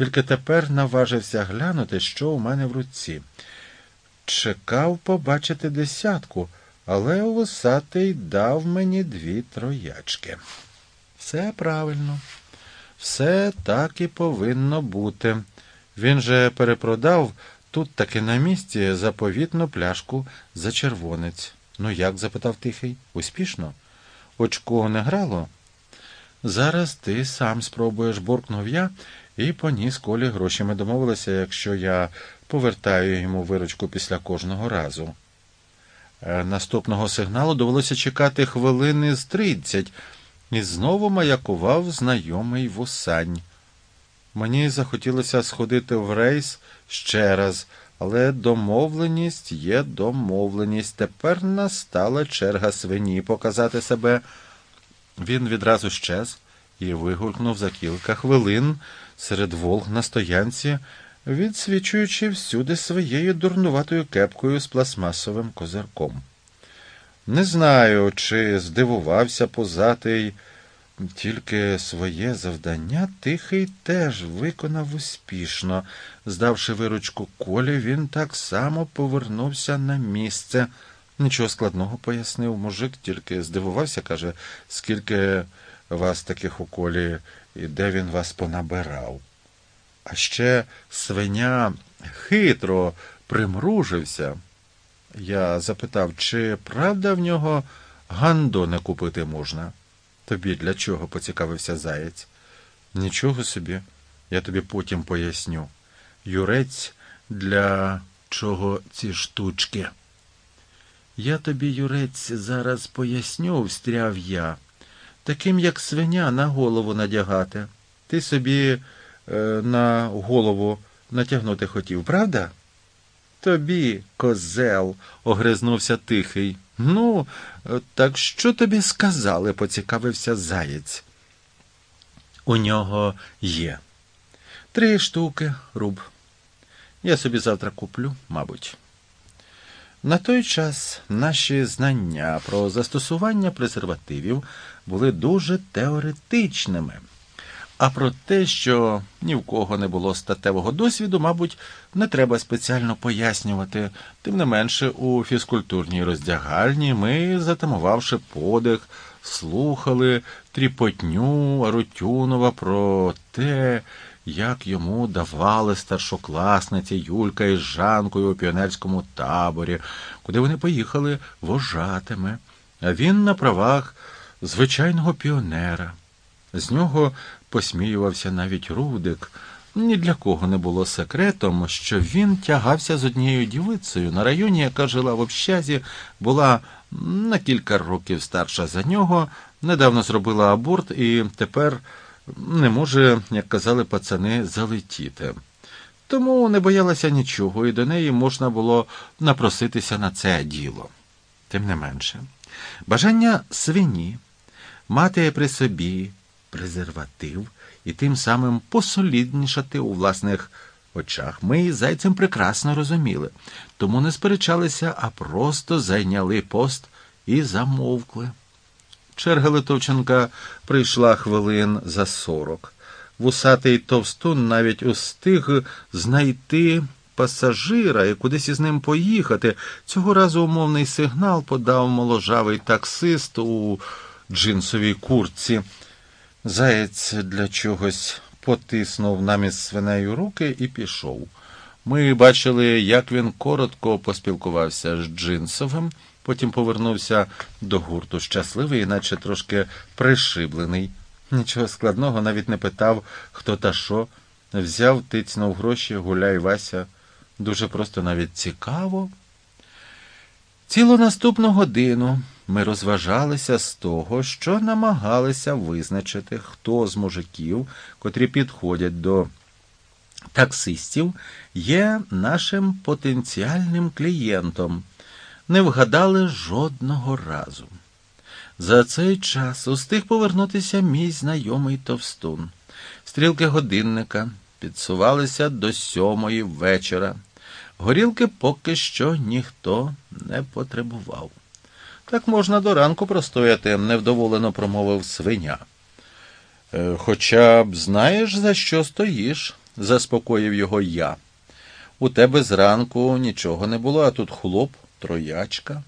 Тільки тепер наважився глянути, що у мене в руці. Чекав побачити десятку, але вусатий дав мені дві троячки. Все правильно, все так і повинно бути. Він же перепродав тут таки на місці заповітну пляшку за червонець. Ну як? запитав тихий. Успішно? Очко не грало? Зараз ти сам спробуєш, буркнув я і поніс колі гроші. Ми домовилися, якщо я повертаю йому виручку після кожного разу. Е, Наступного сигналу довелося чекати хвилини з тридцять, і знову маякував знайомий вусань. Мені захотілося сходити в рейс ще раз, але домовленість є домовленість. Тепер настала черга свині показати себе. Він відразу щез і вигулькнув за кілька хвилин серед волг на стоянці, відсвічуючи всюди своєю дурнуватою кепкою з пластмасовим козирком. Не знаю, чи здивувався позатий, тільки своє завдання тихий теж виконав успішно. Здавши виручку колі, він так само повернувся на місце. Нічого складного пояснив мужик, тільки здивувався, каже, скільки вас таких у колі і де він вас понабирав. А ще свиня хитро примружився. Я запитав, чи правда в нього гандони купити можна? Тобі для чого поцікавився заєць? Нічого собі, я тобі потім поясню. Юрець, для чого ці штучки? Я тобі, юрець, зараз поясню, встряв я. Таким, як свиня, на голову надягати. Ти собі е, на голову натягнути хотів, правда? Тобі, козел, огризнувся тихий. Ну, е, так що тобі сказали, поцікавився заєць. У нього є. Три штуки, руб. Я собі завтра куплю, мабуть. На той час наші знання про застосування презервативів були дуже теоретичними. А про те, що ні в кого не було статевого досвіду, мабуть, не треба спеціально пояснювати. Тим не менше, у фізкультурній роздягальні ми, затамувавши подих, слухали тріпотню Арутюнова про те, як йому давали старшокласниці Юлька із Жанкою у піонерському таборі, куди вони поїхали вожатими, а він на правах звичайного піонера. З нього посміювався навіть Рудик. Ні для кого не було секретом, що він тягався з однією дівицею на районі, яка жила в общазі, була на кілька років старша за нього, недавно зробила аборт і тепер не може, як казали пацани, залетіти. Тому не боялася нічого, і до неї можна було напроситися на це діло. Тим не менше, бажання свині мати при собі презерватив і тим самим посоліднішати у власних очах ми із зайцем прекрасно розуміли, тому не сперечалися, а просто зайняли пост і замовкли. Черга Литовченка прийшла хвилин за сорок. Вусатий товстун навіть устиг знайти пасажира і кудись із ним поїхати. Цього разу умовний сигнал подав моложавий таксист у джинсовій куртці. Заєць для чогось потиснув нам із свинею руки і пішов. Ми бачили, як він коротко поспілкувався з джинсовим, потім повернувся до гурту щасливий, іначе трошки пришиблений. Нічого складного навіть не питав, хто та що. Взяв, тицьнув гроші, гуляй Вася. Дуже просто навіть цікаво. Цілу наступну годину ми розважалися з того, що намагалися визначити, хто з мужиків, котрі підходять до таксистів, є нашим потенціальним клієнтом. Не вгадали жодного разу. За цей час устиг повернутися мій знайомий товстун. Стрілки годинника підсувалися до сьомої вечора. Горілки поки що ніхто не потребував. Так можна до ранку простояти, невдоволено промовив свиня. «Е, Хоча б знаєш, за що стоїш, заспокоїв його я. У тебе зранку нічого не було, а тут хлоп, троячка.